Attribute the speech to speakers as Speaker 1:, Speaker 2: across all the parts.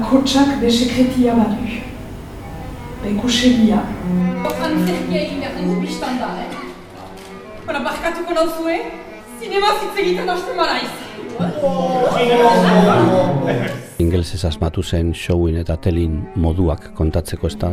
Speaker 1: bakotsak be sekretia badu. Be kusegia.
Speaker 2: Antzerkia egin behar dugu biztan da, eh? Bara, barkatuko nauzue, zinema zitzegiten hasten maraiz.
Speaker 3: Ingelsez asmatu zen showin eta telin moduak kontatzeko ez da.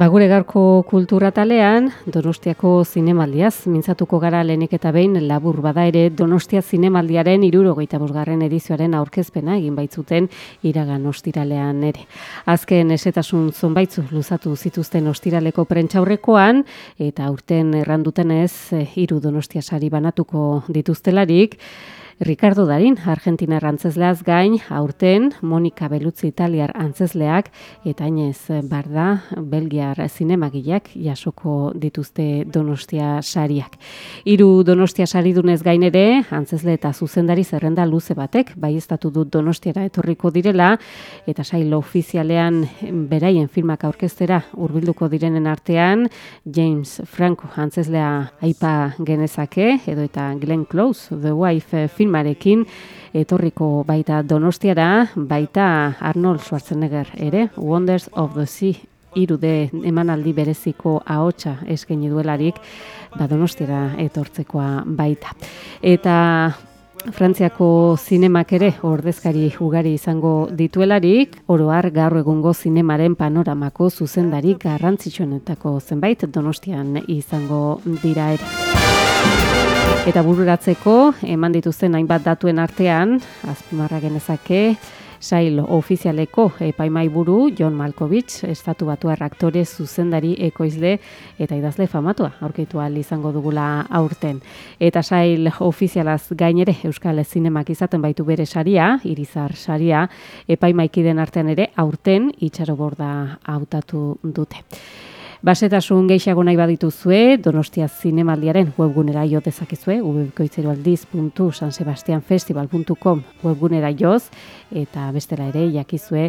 Speaker 4: Ba, gure gaurko kultura talean, Donostiako zinemaldiaz, mintzatuko gara lehenik eta behin labur bada ere Donostia zinemaldiaren irurogeita bosgarren edizioaren aurkezpena egin baitzuten iragan ostiralean ere. Azken esetasun zonbaitzu luzatu zituzten ostiraleko prentxaurrekoan, eta aurten errandutenez hiru Donostia sari banatuko dituztelarik, Ricardo Darin, Argentinar antzesleaz gain, aurten Monika Belutzi Italiar antzesleak eta Inez Barda Belgiar zinemagileak jasoko dituzte Donostia sariak. Hiru Donostia saridunez gain ere, antzesle eta zuzendari zerrenda luze batek baiestatu dut Donostiara etorriko direla eta sail ofizialean beraien filmak aurkeztera hurbilduko direnen artean James Franco antzeslea aipa genezake edo eta Glenn Close The Wife film filmarekin etorriko baita Donostiara, baita Arnold Schwarzenegger ere, Wonders of the Sea irude emanaldi bereziko ahotsa eskaini duelarik, ba Donostiara etortzekoa baita. Eta Frantziako zinemak ere ordezkari ugari izango dituelarik, oroar gaur egungo zinemaren panoramako zuzendari garrantzitsuenetako zenbait Donostian izango dira ere. Eta bururatzeko, eman dituzten hainbat datuen artean, azpimarra genezake, sail ofizialeko epaimai buru, John Malkovich, estatu batuar aktore zuzendari ekoizle eta idazle famatua, aurkeitu izango dugula aurten. Eta sail ofizialaz gainere Euskal Zinemak izaten baitu bere saria, irizar saria, epaimaikiden artean ere aurten itxaroborda hautatu dute. Basetasun gehiago nahi badituzue, Donostia Zinemaldiaren webgunera jo dezakezue, ubikoitzeroaldiz.sansebastianfestival.com webgunera joz, eta bestela ere jakizue,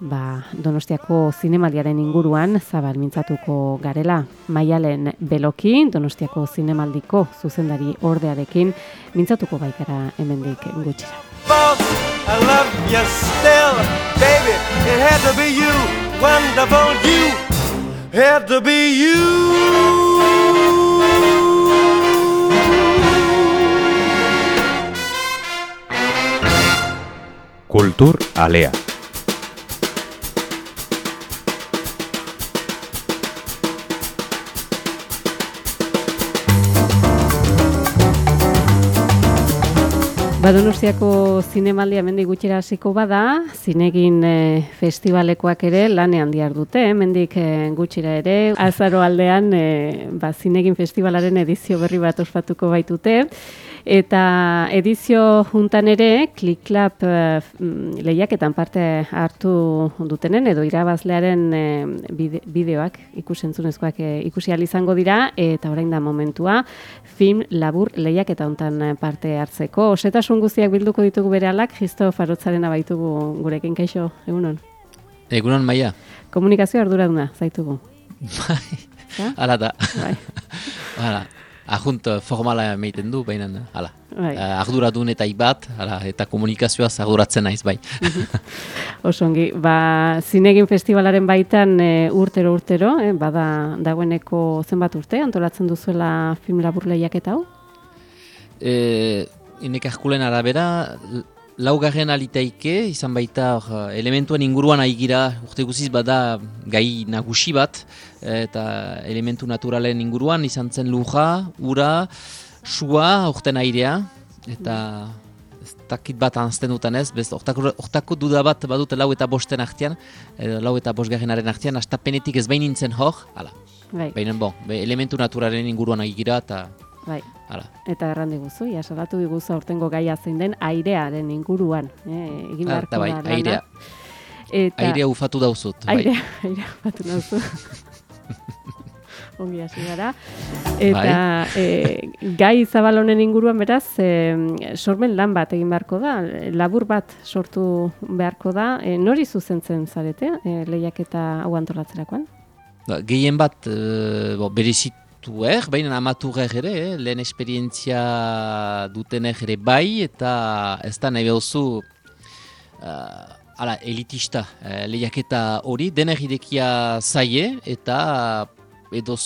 Speaker 4: ba, Donostiako Zinemaldiaren inguruan zabal mintzatuko garela. Maialen beloki, Donostiako Zinemaldiko zuzendari ordearekin mintzatuko baikara hemendik gutxera. I love you still, baby, it had to be you, wonderful you, had to be you.
Speaker 5: Kultur alea.
Speaker 4: Badonostiako zinemaldi hemendik gutxera hasiko bada, zinegin e, festivalekoak ere lanean diar dute, hemendik e, gutxira ere, azaro aldean e, ba, zinegin festivalaren edizio berri bat ospatuko baitute, Eta edizio juntan ere, Club uh, lehiaketan parte hartu dutenen, edo irabazlearen uh, bideoak ikusentzunezkoak uh, ikusi izango dira, eta orain da momentua, film labur lehiaketa hontan parte hartzeko. Osetasun guztiak bilduko ditugu bere alak, Jisto Farotzaren abaitugu gurekin kaixo, egunon?
Speaker 6: Egunon, maia.
Speaker 4: Komunikazio arduraduna, zaitugu.
Speaker 6: Bai, ala da. Bai. Hala, ahunt formala meiten du, baina hala. Bai. Uh, arduradun eta ibat, hala, eta komunikazioa arduratzen naiz, bai.
Speaker 4: Osongi, ba, zinegin festivalaren baitan e, urtero urtero, e, bada dagoeneko zenbat urte, antolatzen duzuela film labur lehiak hau?
Speaker 6: E, Inek arabera, laugarren aliteike, izan baita or, elementuen inguruan aigira, urte guziz bada gai nagusi bat, eta elementu naturalen inguruan izan zen luja, ura, sua, urten airea, eta ez dakit bat anzten dutan ez, bez, ortako, duda bat badute lau eta bosten artean, edo lau eta bosgarrenaren artean, hasta penetik ez behin nintzen hor, ala. Bai. Baina bon, be, elementu naturalen inguruan aigira, eta
Speaker 4: Bai.
Speaker 6: Hala.
Speaker 4: Eta erran diguzu, ja, salatu diguzu aurtengo gaia zein den airearen inguruan. Eh, egin
Speaker 6: Ah,
Speaker 4: beharko
Speaker 6: eta bai,
Speaker 4: da lana.
Speaker 6: airea.
Speaker 4: Eta,
Speaker 6: Airea ufatu dauzut. Bai.
Speaker 4: Airea, airea batu nauzu. Ongi hasi gara. Eta
Speaker 6: Bai.
Speaker 4: e, gai zabal honen inguruan beraz, e, sormen lan bat egin beharko da, labur bat sortu beharko da. E, nori zuzentzen zarete, e, lehiaketa hau antolatzerakoan?
Speaker 6: Ba, Gehien bat, e, bo, berezitu er, baina amaturer ere, eh, lehen esperientzia dutenek ere bai, eta ez da nahi behuzu, uh, ala, elitista uh, lehiaketa hori, denek idekia zaie, eta edo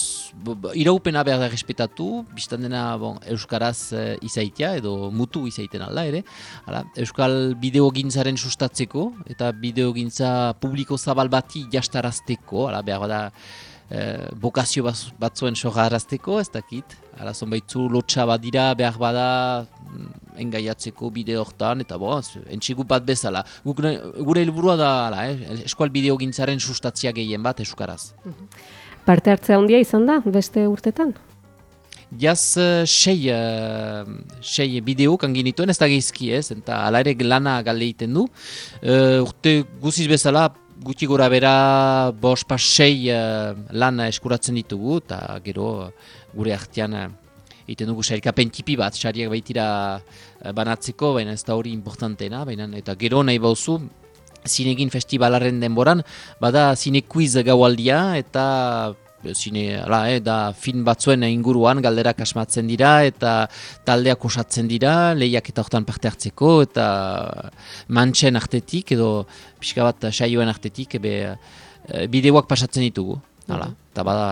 Speaker 6: iraupena behar da respetatu, biztan dena bon, Euskaraz uh, izaitia, edo mutu izaiten alda ere. Hala, Euskal bideogintzaren sustatzeko, eta bideogintza publiko zabal bati jastarazteko, hala, behar da eh, bokazio baz- batzuen sogarazteko, ez dakit. Hala, zonbaitzu lotxa badira, behar bada mm, engaiatzeko bide hortan, eta bo, entxigu bat bezala. Guk, gure helburua da, hala, eh, eskual bideogintzaren sustatzia gehien bat Euskaraz.
Speaker 4: Parte hartzea handia izan da, beste urtetan?
Speaker 6: Jaz eh, sei, uh, sei bideok angin dituen, ez da geizki ez, eta ala ere lana galde egiten du. Uh, urte guziz bezala, gutxi gora bera, bos pas sei uh, lan eskuratzen ditugu, eta gero eh, gure artean uh, egiten dugu sailkapen tipi bat, sariak baitira eh, banatzeko, baina ez da hori importantena, baina eta gero nahi bauzu, zinegin festivalaren denboran, bada zine quiz gaualdia eta eh, zine, ala, eh, da film batzuen inguruan galderak asmatzen dira eta taldeak osatzen dira, lehiak eta hortan parte hartzeko eta mantxen artetik edo pixka bat saioen artetik ebe, eh, bideoak pasatzen ditugu. Hala, eta bada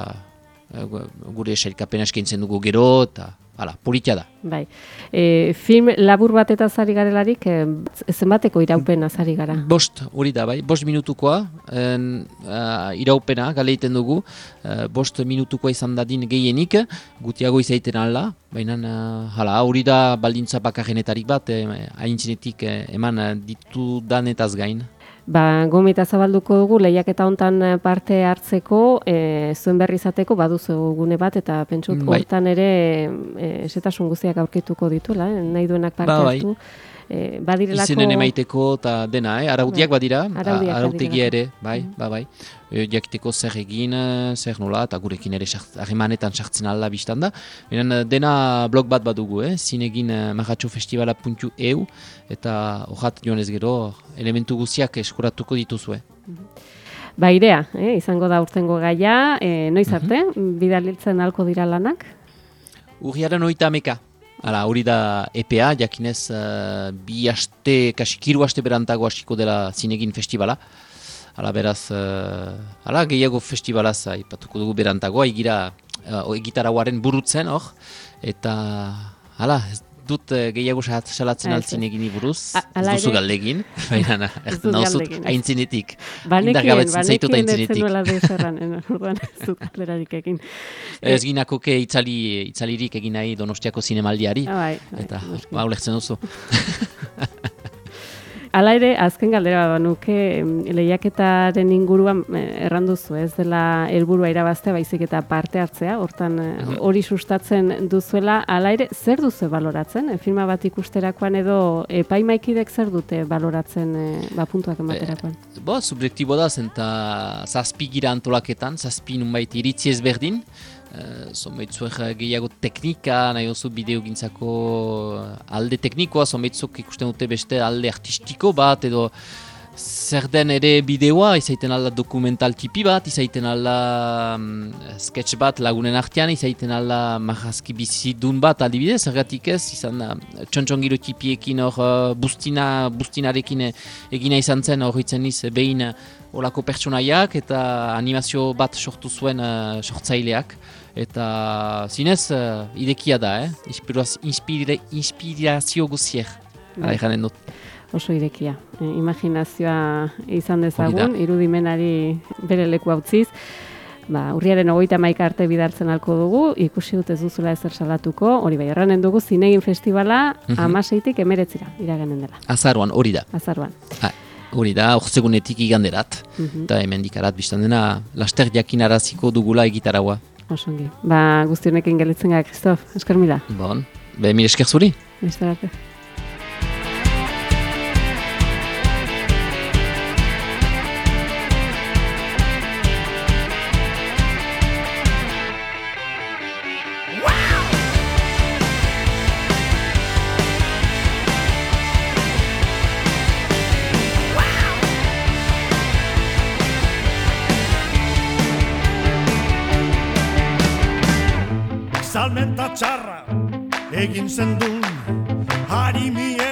Speaker 6: gure sailkapena eskaintzen dugu gero eta hala, politia da.
Speaker 4: Bai. E, film labur bat eta zari garelarik, e, zenbateko iraupen azari gara?
Speaker 6: Bost, hori da, bai, bost minutukoa, en, uh, iraupena, gale egiten dugu, uh, bost minutukoa izan dadin gehienik, gutiago izaiten ala, baina, uh, hala, hori da baldintza bakarrenetarik bat, eh, haintzinetik eh, eman eh, ditu danetaz gain.
Speaker 4: Ba, gomita zabalduko dugu lehiaketa hontan eh, parte hartzeko, e, zuen berri izateko baduzu gune bat eta pentsut
Speaker 6: Bai.
Speaker 4: hortan ere e, esetasun guztiak aurkituko dituela, eh? nahi duenak parte
Speaker 6: Ba, bai.
Speaker 4: E, badirelako
Speaker 6: Izenen emaiteko eta dena, eh? araudiak
Speaker 4: Bai.
Speaker 6: badira,
Speaker 4: Araudiak
Speaker 6: arautegia ere, bai, ba, bai. E, jakiteko zer egin, eh, zer nola, eta gurekin ere harremanetan sartzen alda biztan da. Eh, dena blog bat badugu, eh? zinegin eh, marratxofestivala.eu eta horrat joan ez gero elementu guztiak eskuratuko dituzue.
Speaker 4: Ba, irea, eh? izango da urtengo gaia, e, noiz
Speaker 6: Mhm.
Speaker 4: arte, bidaliltzen halko dira lanak?
Speaker 6: Urriaren oita ameka. Hala, hori da EPA, jakinez uh, bi aste, kasi kiru aste berantago hasiko dela zinegin festivala. Hala, beraz, uh, hala, gehiago festivalaz aipatuko dugu berantago, egira uh, egitarauaren burutzen, hor, eta, hala, ez dut eh, gehiago salat- salatzen altzin egini buruz,
Speaker 4: A-
Speaker 6: ez duzu galdegin, baina
Speaker 4: Ez dut
Speaker 6: nauzut
Speaker 4: galdegin, ez.
Speaker 6: aintzinetik.
Speaker 4: Banekien,
Speaker 6: Indargabetzen zaitut
Speaker 4: banekien ez
Speaker 6: aintzinetik.
Speaker 4: zenuela deus erran, eh, orduan ez dut galderarik egin.
Speaker 6: Ez ginakoke itzali, itzalirik egin nahi donostiako zinemaldiari.
Speaker 4: Bai, bai,
Speaker 6: Eta, ba, ulertzen duzu.
Speaker 4: Hala ere, azken galdera banuke em, lehiaketaren inguruan eh, erranduzu, ez dela helburua irabaztea baizik eta parte hartzea, hortan eh,
Speaker 6: Mhm.
Speaker 4: hori sustatzen duzuela, hala ere, zer duzu baloratzen? E, filma bat ikusterakoan edo epaimaikidek zer dute baloratzen e, ba, puntuak ematerakoan?
Speaker 6: Bo, subjektibo da, zen zazpi gira antolaketan, zazpi nunbait iritzi ezberdin, zonbait zuek eh, gehiago teknika, nahi oso bideogintzako alde teknikoa, zonbaitzuk ikusten dute beste alde artistiko bat, edo zer den ere bideoa, izaiten alda dokumental tipi bat, izaiten alda mm, sketch bat lagunen artean, izaiten alda marrazki bizidun bat adibidez, zergatik ez, izan da txontxongiro tipiekin hor uh, bustina, bustinarekin eh, egina izan zen hor hitzen niz behin eh, olako pertsonaiak eta animazio bat sortu zuen eh, sortzaileak. Eta zinez uh, idekia da, eh? Inspiraz, inspire, inspirazio guziek.
Speaker 4: Bai.
Speaker 6: Hala ikanen dut.
Speaker 4: Oso irekia. E, imaginazioa izan dezagun, irudimenari bere leku utziz. Ba, urriaren hogeita maika arte bidaltzen halko dugu, ikusi dut ez duzula ezer salatuko, hori bai, erranen dugu zinegin festivala
Speaker 6: Mhm.
Speaker 4: amaseitik emeretzira, iraganen dela,
Speaker 6: Azaruan, hori da.
Speaker 4: azaruan.
Speaker 6: Hori da, orzegunetik iganderat.
Speaker 4: Mhm.
Speaker 6: Eta hemen dikarat biztan dena, laster jakinaraziko dugula egitaraua.
Speaker 4: Osongi. Ba, guztionekin gelitzen gara, Kristof. Esker mila.
Speaker 6: Bon, be, mire esker zuri.
Speaker 4: Beste arte.
Speaker 7: Salmenta txarra egin zendun Harimie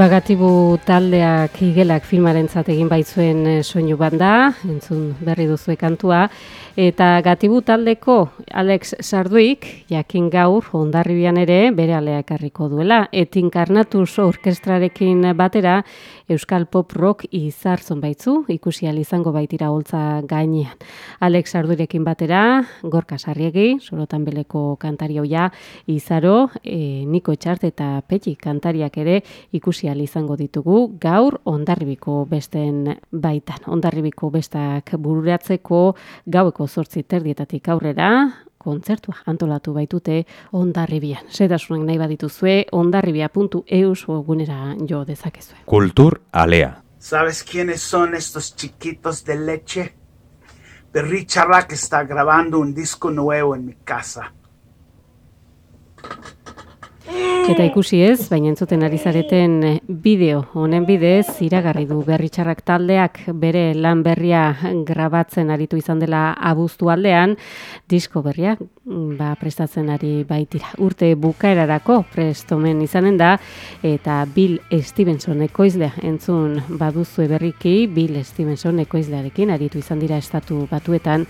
Speaker 4: Bagatibu taldeak igelak filmaren egin baitzuen eh, soinu banda, entzun berri duzue kantua, eta gatibu taldeko Alex Sarduik, jakin gaur, ondarribian ere, bere alea ekarriko duela, etinkarnatus orkestrarekin batera, Euskal Pop Rock izar zonbaitzu, ikusi izango baitira holtza gainean. Alex Sarduirekin batera, Gorka Sarriegi, sorotan beleko kantari hoia, izaro, e, Niko Etxart eta Petxi kantariak ere ikusi ahal izango ditugu gaur ondarribiko besten baitan. Ondarribiko bestak bururatzeko gaueko zortzi terdietatik aurrera, kontzertua antolatu baitute ondarribian. Sedasunak nahi badituzue, ondarribia.eus webgunera jo dezakezue.
Speaker 5: Kultur alea.
Speaker 8: ¿Sabes quiénes son estos chiquitos de leche? Perry Charrac está grabando un disco nuevo en mi casa.
Speaker 9: Eta ikusi ez, baina entzuten ari zareten eh, bideo. Honen bidez iragarri du berritxarrak taldeak bere lan berria grabatzen aritu izan dela abuztu aldean, disko berria mm, ba, prestatzen ari baitira. Urte bukaerarako prestomen izanen da, eta Bill Stevenson ekoizlea. Entzun baduzue berriki, Bill Stevenson ekoizlearekin aritu izan dira estatu batuetan,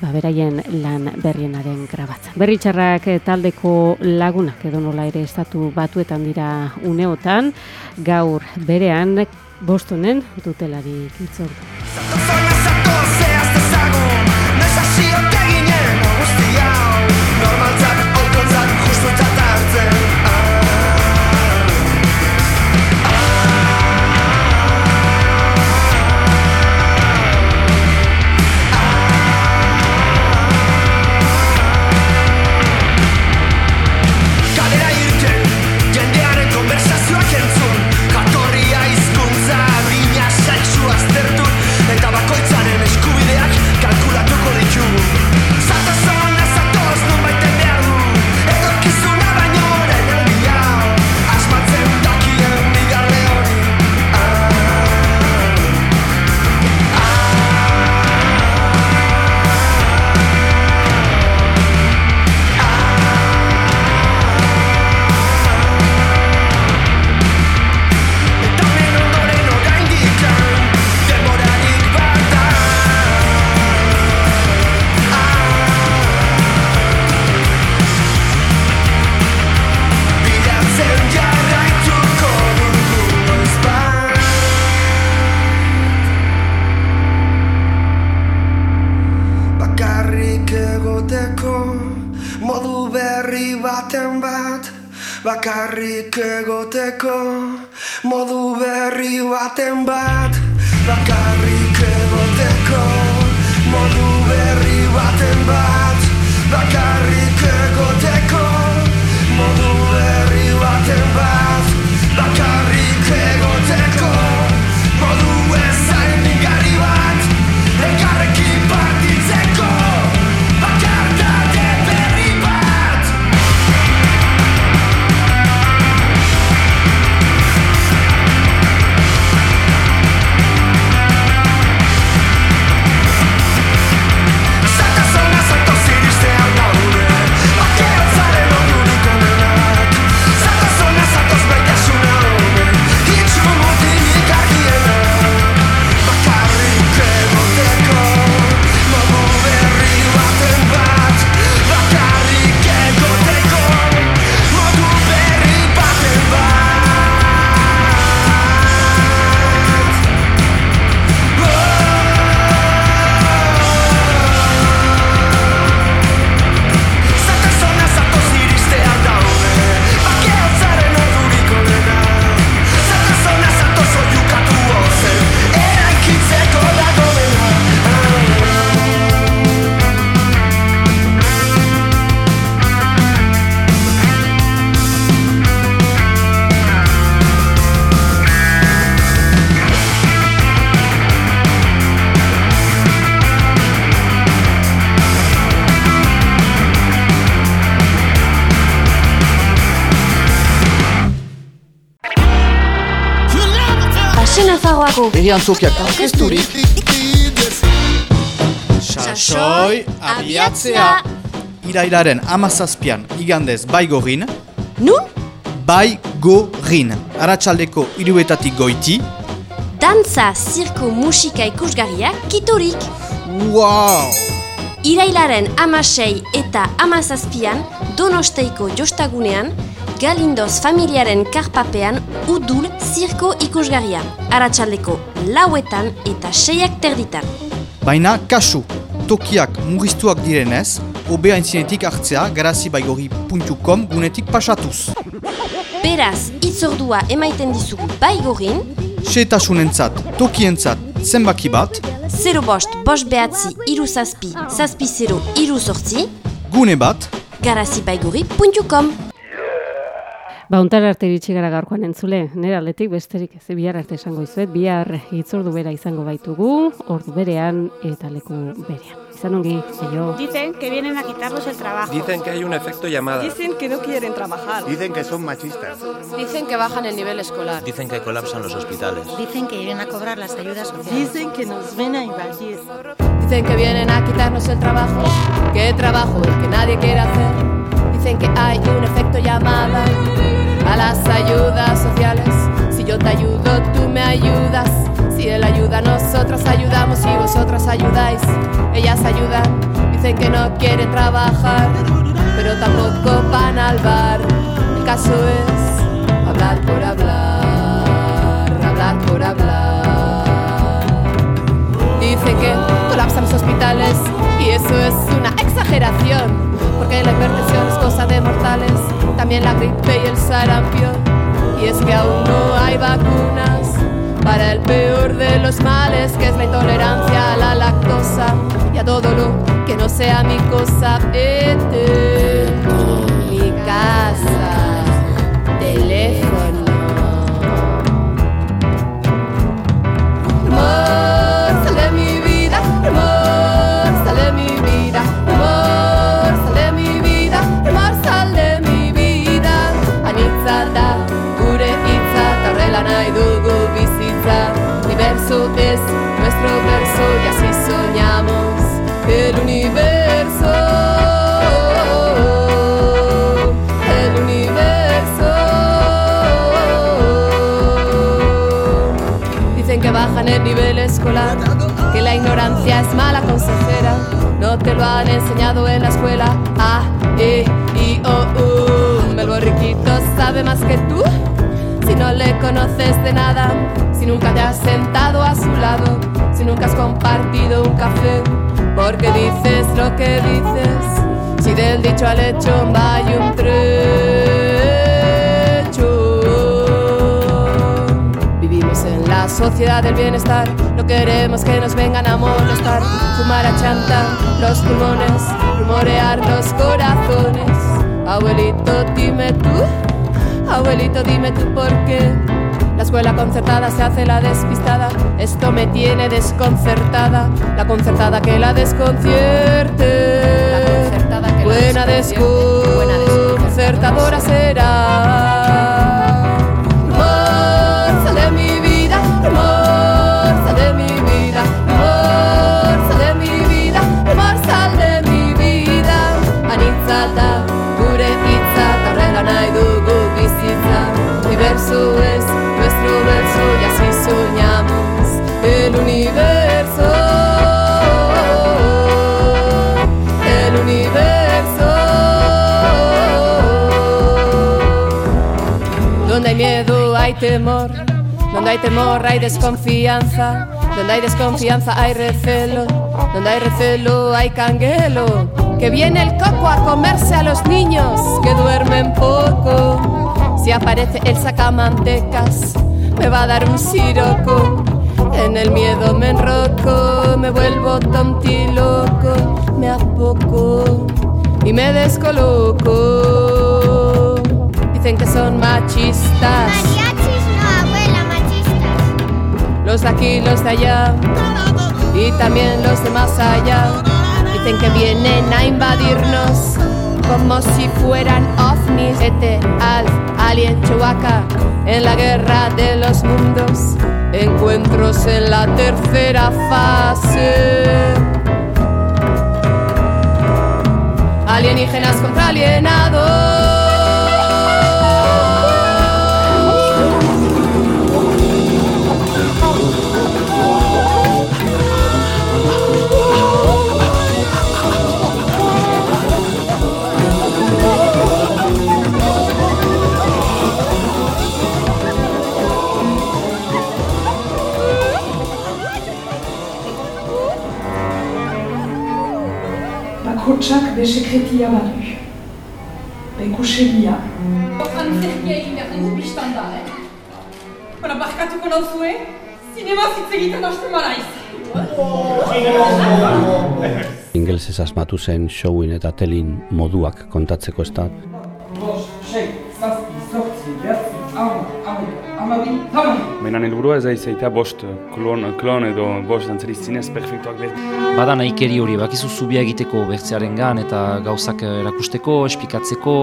Speaker 9: ba, beraien lan berrienaren grabatzen. Berritxarrak eh, taldeko lagunak edo nola ere estatu batuetan dira uneotan, gaur berean bostonen dutelari kitzordu.
Speaker 10: Basen Nafarroako.
Speaker 11: Begi antzokiak
Speaker 10: orkesturik
Speaker 11: Sasoi abiatzea. Irailaren amazazpian igandez baigorin.
Speaker 10: Nun?
Speaker 11: Baigorin. Aratsaldeko iruetatik goiti.
Speaker 10: Dantza, zirko, musika ikusgarriak kitorik
Speaker 11: Wow!
Speaker 10: Irailaren amasei eta amazazpian Donosteiko jostagunean Galindoz familiaren karpapean udul zirko ikusgarria. Aratsaldeko lauetan eta seiak terditan.
Speaker 11: Baina kasu, tokiak murriztuak direnez, obea intzinetik hartzea garazibaigori.com gunetik pasatuz.
Speaker 10: Beraz, itzordua emaiten dizugu baigorin,
Speaker 11: Setasunentzat, tokientzat, zenbaki bat,
Speaker 10: 0 bost, bost behatzi, iru zazpi, zazpi 0, iru sortzi,
Speaker 11: gune bat,
Speaker 10: garazibaigori.com.
Speaker 4: Ba, untar arte iritsi gara gaurkoan entzule, nire aldetik besterik ez bihar arte esango izuet, bihar hitzordu bera izango baitugu, ordu berean eta leku berean. Izan ongi, aio.
Speaker 12: Dicen que vienen a quitarnos el trabajo.
Speaker 13: Dicen que hay un efecto llamada.
Speaker 12: Dicen que no quieren trabajar.
Speaker 14: Dicen que son machistas.
Speaker 15: Dicen que bajan el nivel escolar.
Speaker 16: Dicen que colapsan los hospitales.
Speaker 17: Dicen que vienen a cobrar las ayudas sociales.
Speaker 12: Dicen que nos ven a invadir.
Speaker 15: Dicen que vienen a quitarnos el trabajo. ¿Qué trabajo el que nadie quiere hacer? Dicen que hay un efecto llamada a las ayudas sociales. Si yo te ayudo, tú me ayudas. Si él ayuda, nosotros ayudamos y vosotras ayudáis. Ellas ayudan, dicen que no quieren trabajar, pero tampoco van al bar. El caso es hablar por hablar, hablar por hablar. Dicen que colapsan los hospitales y eso es una exageración, porque la hipertensión es cosa de mortales, también la gripe y el sarampión. Y es que aún no hay vacunas para el peor de los males, que es la intolerancia a la lactosa y a todo lo que no sea mi cosa. Vete, mi casa, teléfono. Te lo han enseñado en la escuela. A, E, I, O, U. El borriquito sabe más que tú. Si no le conoces de nada, si nunca te has sentado a su lado, si nunca has compartido un café, porque dices lo que dices. Si del dicho al hecho va un trecho. Sociedad del bienestar, no queremos que nos vengan a molestar. Fumar a chanta los pulmones, rumorear los corazones. Abuelito, dime tú, abuelito, dime tú por qué. La escuela concertada se hace la despistada, esto me tiene desconcertada. La concertada que la desconcierte. Buena desconcertadora será. Temor, donde hay temor hay desconfianza, donde hay desconfianza hay recelo, donde hay recelo hay canguelo. Que viene el coco a comerse a los niños que duermen poco. Si aparece el sacamantecas, me va a dar un siroco. En el miedo me enroco, me vuelvo tontiloco, me apoco y me descoloco. Dicen que son
Speaker 18: machistas.
Speaker 15: Los de aquí, los de allá y también los de más allá. Dicen que vienen a invadirnos como si fueran ovnis. Ete, Alf, Alien, Chewbacca en la guerra de los mundos. Encuentros en la tercera fase. Alienígenas contra alienados.
Speaker 1: Bakotsak be sekretia badu. Bekusegia.
Speaker 2: Antzerkia egin behar dugu biztan da, eh? Bara, barkatuko nauzue, zinema hitz egiten hasten maraiz.
Speaker 3: Ingelsez asmatu zen showin eta telin moduak kontatzeko ez da
Speaker 19: Bost, sei, zazpi, zortzi, tamai.
Speaker 20: Baina helburua ez da izaita bost klon, klon edo bost dantzari zinez perfektuak behar.
Speaker 13: Bada nahikeri hori, bakizu zubia egiteko bertzearen gan eta gauzak erakusteko, espikatzeko.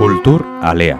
Speaker 5: Kultur alea.